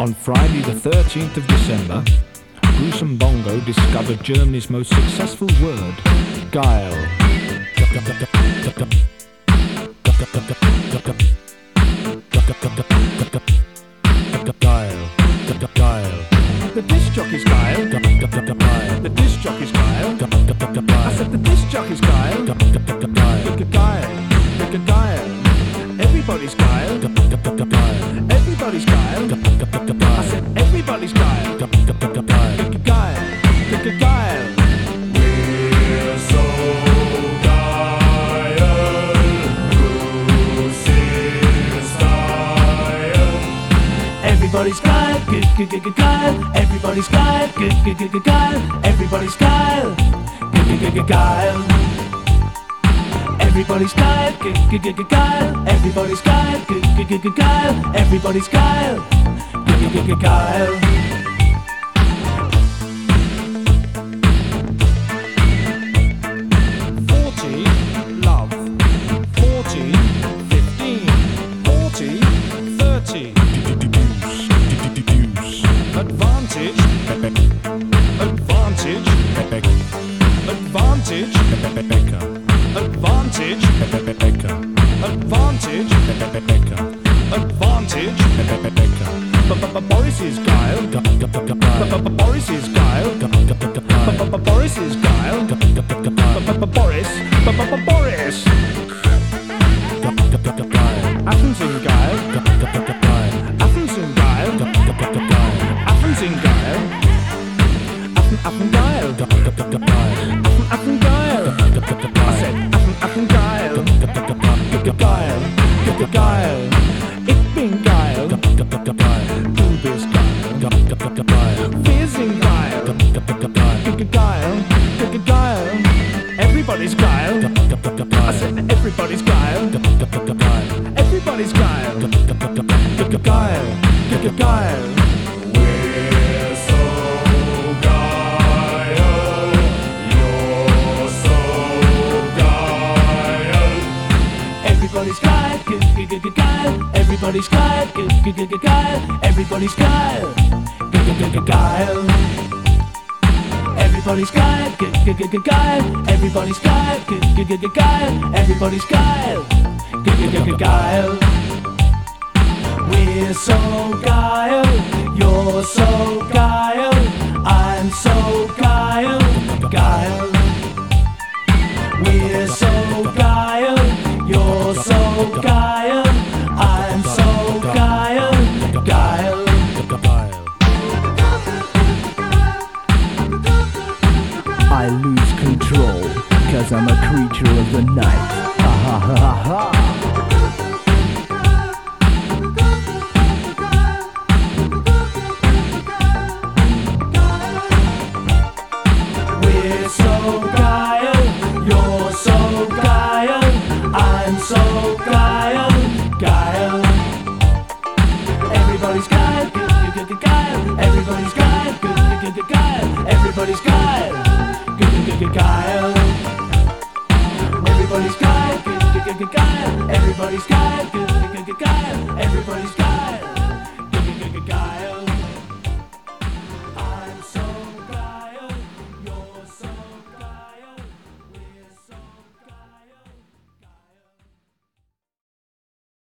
On Friday, the 13th of December, Bruce and Bongo discovered Germany's most successful word, geil. Geil. Geil. The disc jockey's geil. The disc jockey's geil. I said the disc jockey's geil. Everybody's geil, good, good, good, good, geil. Everybody's geil, good, good, good, good, geil. Everybody's geil, good, good, good, good, geil. Everybody's geil, good, good, good, good, geil. Everybody's geil, good, good, good, good, geil. Everybody's geil, good, good, good, good, geil. Advantage. Advantage. Advantage. Advantage. Advantage. Advantage. Boris's geil. Boris's geil. Boris's geil. Boris. Boris. Athens geil. Athens, Athens geil. I said Athens, Athens geil. Pick up a pie, pick a pile, pick a geil. Geil. Ich bin geil. Du bist geil. Wir sind geil. Geil. Geil. Everybody's geil. I said everybody's geil. Everybody's geil. Geil. Geil. Good, geil. Everybody's good, geil. Everybody's good, geil. Everybody's good, geil. Everybody's good, geil. Everybody's good, geil. We're so geil, you're so geil, I'm so geil, geil. We're so I lose control, cause I'm a creature of the night. Ha ha ha ha ha. Everybody's geil, good, good, good, good, geil. Everybody's geil.